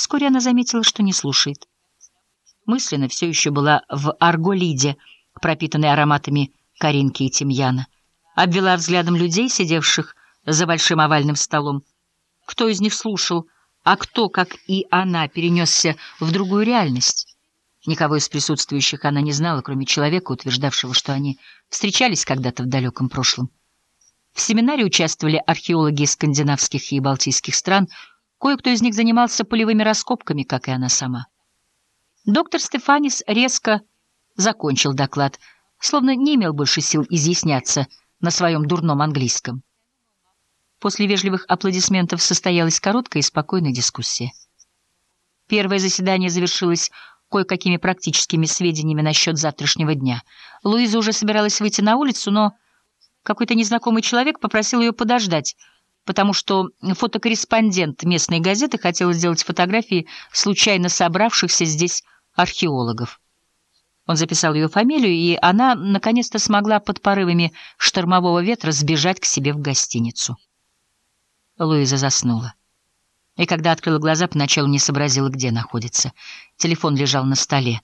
Вскоре она заметила, что не слушает. Мысленно все еще была в Арголиде, пропитанной ароматами коринки и тимьяна. Обвела взглядом людей, сидевших за большим овальным столом. Кто из них слушал, а кто, как и она, перенесся в другую реальность? Никого из присутствующих она не знала, кроме человека, утверждавшего, что они встречались когда-то в далеком прошлом. В семинаре участвовали археологи из скандинавских и балтийских стран, кое-кто из них занимался полевыми раскопками, как и она сама. Доктор Стефанис резко закончил доклад, словно не имел больше сил изъясняться на своем дурном английском. После вежливых аплодисментов состоялась короткая и спокойная дискуссия. Первое заседание завершилось кое-какими практическими сведениями насчет завтрашнего дня. Луиза уже собиралась выйти на улицу, но какой-то незнакомый человек попросил ее подождать, потому что фотокорреспондент местной газеты хотел сделать фотографии случайно собравшихся здесь археологов. Он записал ее фамилию, и она наконец-то смогла под порывами штормового ветра сбежать к себе в гостиницу. Луиза заснула. И когда открыла глаза, поначалу не сообразила, где находится. Телефон лежал на столе.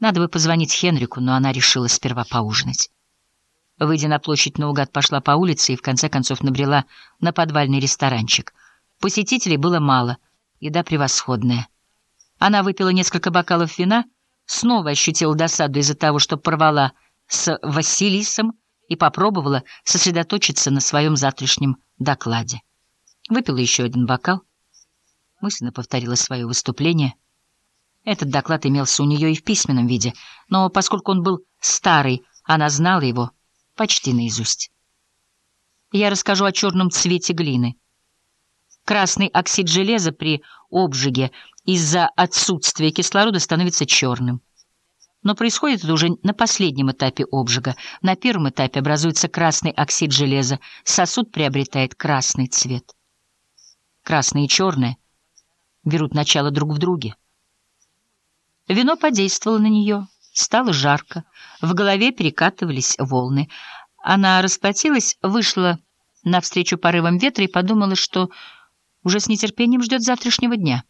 Надо бы позвонить Хенрику, но она решила сперва поужинать. Выйдя на площадь наугад, пошла по улице и в конце концов набрела на подвальный ресторанчик. Посетителей было мало, еда превосходная. Она выпила несколько бокалов вина, снова ощутила досаду из-за того, что порвала с Василисом и попробовала сосредоточиться на своем завтрашнем докладе. Выпила еще один бокал, мысленно повторила свое выступление. Этот доклад имелся у нее и в письменном виде, но поскольку он был старый, она знала его почти наизусть. Я расскажу о черном цвете глины. Красный оксид железа при обжиге из-за отсутствия кислорода становится черным. Но происходит это уже на последнем этапе обжига. На первом этапе образуется красный оксид железа, сосуд приобретает красный цвет. Красное и черное берут начало друг в друге. Вино подействовало на нее, стало жарко, в голове перекатывались волны. Она расплатилась, вышла навстречу порывам ветра и подумала, что уже с нетерпением ждет завтрашнего дня.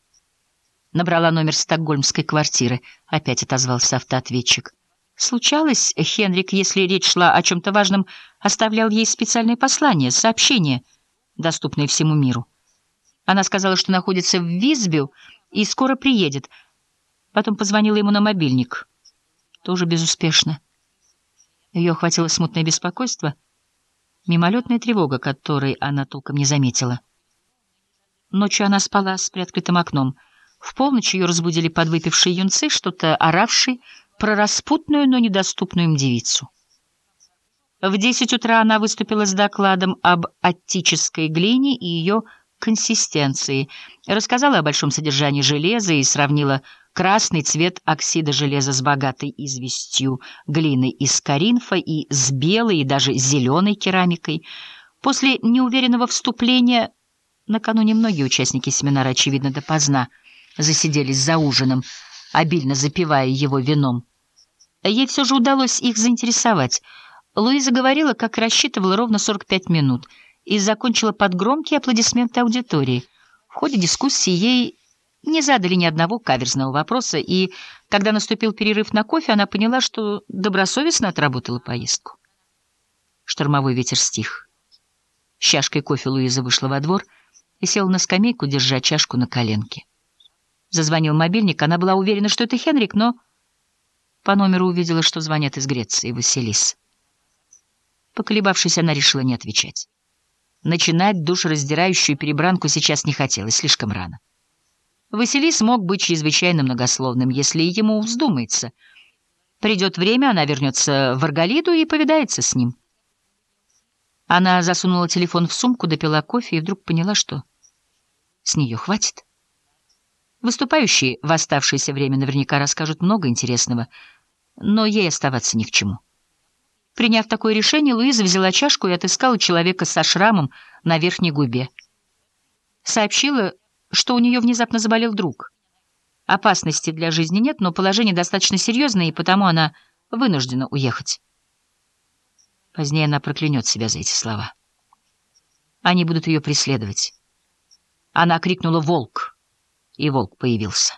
Набрала номер стокгольмской квартиры, опять отозвался автоответчик. Случалось, Хенрик, если речь шла о чем-то важном, оставлял ей специальные послания, сообщения, доступные всему миру. Она сказала, что находится в Визбю и скоро приедет. Потом позвонила ему на мобильник. Тоже безуспешно. Ее охватило смутное беспокойство, мимолетная тревога, которой она толком не заметила. Ночью она спала с приоткрытым окном. В полночь ее разбудили подвыпившие юнцы, что-то оравшие про распутную, но недоступную им девицу. В десять утра она выступила с докладом об аттической глине и ее консистенции, рассказала о большом содержании железа и сравнила красный цвет оксида железа с богатой известью глины из Каринфа и с белой и даже зеленой керамикой. После неуверенного вступления накануне многие участники семинара, очевидно, допоздна засиделись за ужином, обильно запивая его вином. Ей все же удалось их заинтересовать. Луиза говорила, как рассчитывала, ровно 45 минут — и закончила под громкие аплодисменты аудитории. В ходе дискуссии ей не задали ни одного каверзного вопроса, и когда наступил перерыв на кофе, она поняла, что добросовестно отработала поездку. Штормовой ветер стих. С чашкой кофе Луиза вышла во двор и села на скамейку, держа чашку на коленке. Зазвонил мобильник, она была уверена, что это Хенрик, но по номеру увидела, что звонят из Греции, Василис. Поколебавшись, она решила не отвечать. Начинать душераздирающую перебранку сейчас не хотелось, слишком рано. Василис мог быть чрезвычайно многословным, если ему вздумается. Придет время, она вернется в Арголиду и повидается с ним. Она засунула телефон в сумку, допила кофе и вдруг поняла, что с нее хватит. Выступающие в оставшееся время наверняка расскажут много интересного, но ей оставаться ни к чему. Приняв такое решение, Луиза взяла чашку и отыскала человека со шрамом на верхней губе. Сообщила, что у нее внезапно заболел друг. Опасности для жизни нет, но положение достаточно серьезное, и потому она вынуждена уехать. Позднее она проклянет себя за эти слова. Они будут ее преследовать. Она крикнула «Волк!» и волк появился.